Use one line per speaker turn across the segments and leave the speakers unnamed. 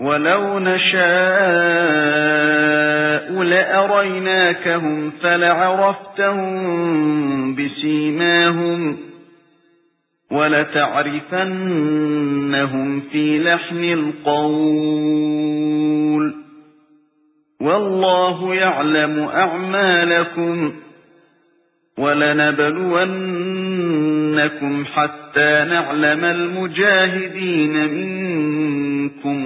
وَلَوْ نَشَاءُ لَأَرَيْنَاكَهُمْ فَلَعَرَفْتَهُم بِسِيمَاهُمْ وَلَتَعْرِفَنَّهُمْ فِي لَحْنِ الْقَوْلِ وَاللَّهُ يَعْلَمُ أَعْمَالَكُمْ وَلَنَبْلُوَنَّكُمْ حَتَّى نَعْلَمَ الْمُجَاهِدِينَ مِنكُمْ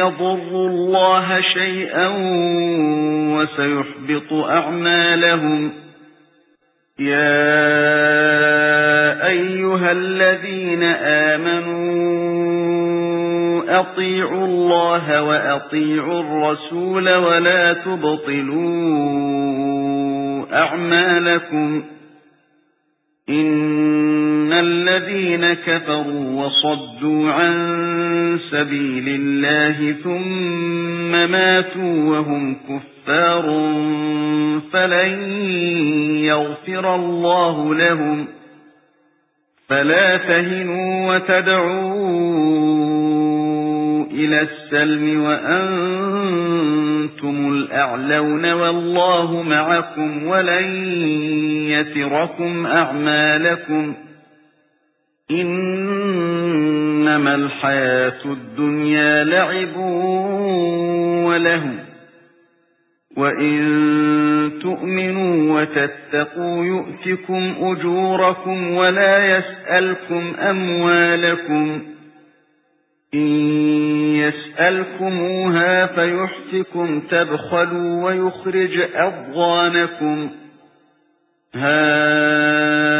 يَضُرُّوا اللَّهَ شَيْئًا وَسَيُحْبِطُ أَعْمَالَهُمْ. يَا أَيُّهَا الَّذِينَ آمَنُوا أَطِيعُوا اللَّهَ وَأَطِيعُوا الرَّسُولَ وَلَا تُبْطِلُوا أَعْمَالَكُمْ. إِنَّ الَّذِينَ كَفَرُوا وَصَدُّوا عَن سَبِيلِ اللَّهِ ثُمَّ مَاتُوا وَهُمْ كُفَّارٌ فَلَن يَغْفِرَ اللَّهُ لَهُمْ فَلَا تَهِنُوا وَتَدْعُوا إِلَى السَّلْمِ وَأَنْتُمُ الْأَعْلَوْنَ وَاللَّهُ مَعَكُمْ وَلَن يَتِرَكُمْ أَعْمَالَكُمْ إِنَّمَا الْحَيَاةُ الدُّنْيَا لَعِبٌ وَلَهْوٌ وَإِن تُؤْمِنُوا وَتَتَّقُوا يُؤْتِكُمْ أُجُورَكُمْ وَلَا يَسْأَلْكُمْ أَمْوَالَكُمْ إِن يَسْأَلْكُمُوهَا فَيُحْفِكُمْ تَبْخَلُوا وَيُخْرِجْ أَضْغَانَكُمْ هَا